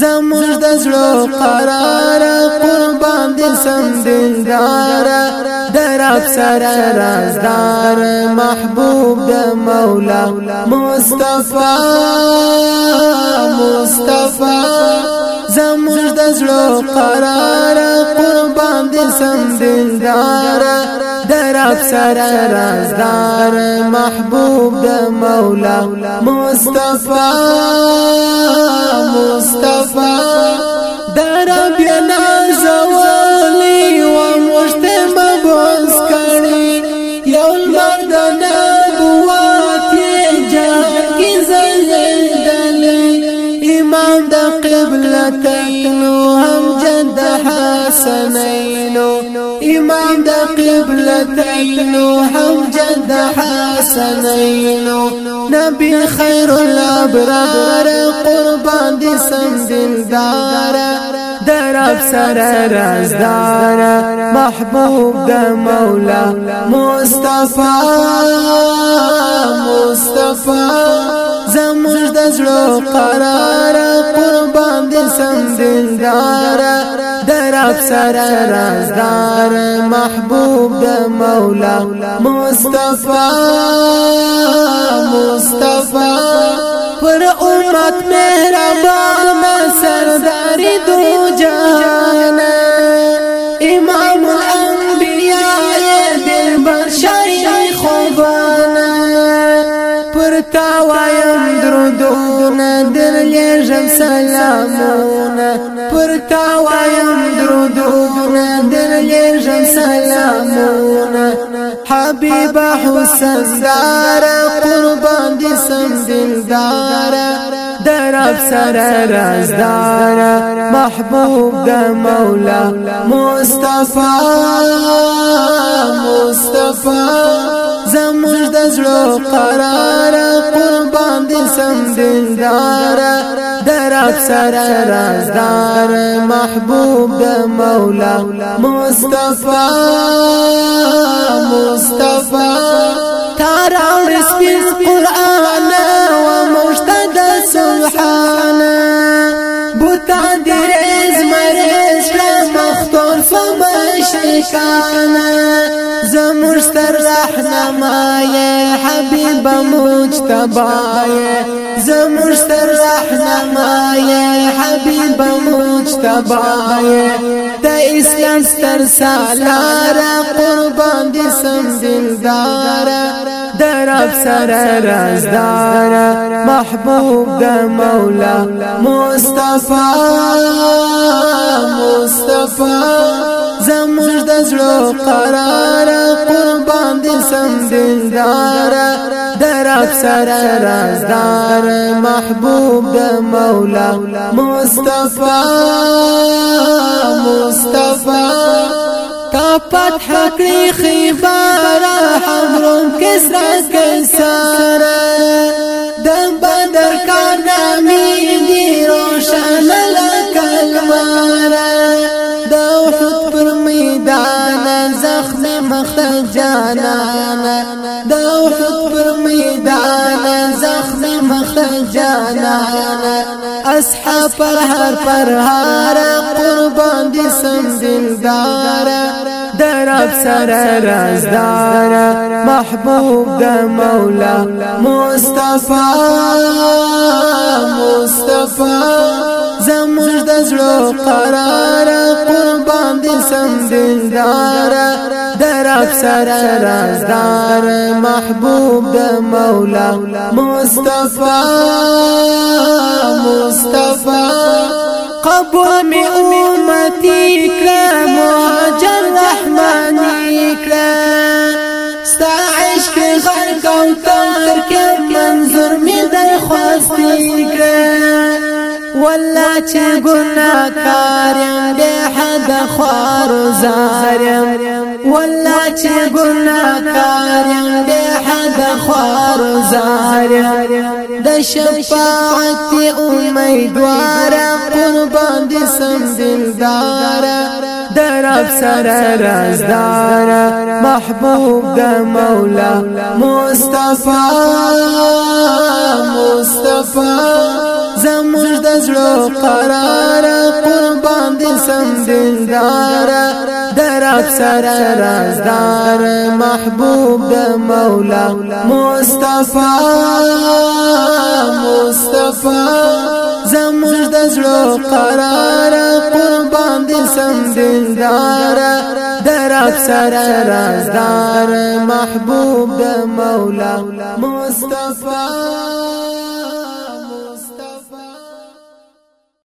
زموږ د زړه قرار قربان دي سم دلدار در افسر رازدار محبوب د مولا مصطفی مصطفی. زموږ د زړه قرار قربان دي سم دلدار در افسر رازدار محبوب د مولا مصطفی مصطفی. در بیا نازولی و مشت مبوس کړي یو مرد نبوات جهان کی زلدل امام د قبلتین هم جد حسنین امام د قبلتین هم جد حسنین نبی خیر الأبرار قربان دي سم دلدار. در افسر رازدار محبوب د مولا مصطفی مصطفی زموږ د زړه قرار. قربان دي سم دلدار در افسر رازدار محبوب د مولا مصطفی مصطفی. پر امت مهربان سرداری دو جهان درودون دل لیژم سلامون پر تاوایم درودون. دل لیژم سلامون حبیب حسن دار قربان دي سم دلدار. در افسر رازدار محبوب د مولا مصطفی مصطفی. زموږ د زړه قرار سم دلدار در افسر رازدار محبوب د مولا مصطفی مصطفى ترى سپین قرآن ومجتد سبحان. بوتا زموږ ستر رهنما یې حبیب مجتبا یې زموږ ستر رهنما یې حبیب مجتبا یې د اسلام ستر سالار قربان دي سم دلدار. در افسر رازدار محبوب د مولا مصطفی. مصطفی. زموږ د زړه قرار. سم دلدار در افسر رازدار محبوب د مولا مصطفی مصطفی. تا فتح کړی خیبر حمرم کسرا کیسر مخت جانان د احد پر میدان زخم مخت جانان اصحاب پر هر پر هر قربان دي سم دلدار. در افسر رازدار محبوب د مولا مصطفی مصطفی. زموږ د زړه قرار قربان دي سم دلدار. افسر رازدار محبوب د مولا مصطفی مصطفی قبول می امتی کړه مهاجر رحمانی کړه ستا عشق غرق أو تر کې منظور می خواستی والله چې ګناکار یم به حد خوار زارم والله چې ګناکار یم به حد خوار زارم د شفاعت امیدوار قربان دي سم دلدار در افسر رازدار محبوب د مولا مصطفی مصطفی زموږ د زړه قرار قربان دي سم دلدار درب سره رازدار محبوب د مولا مصطفی مصطفی. زموږ د زړه قرار قربان دي سم دلدار درب سره رازدار محبوب د مولا مصطفی.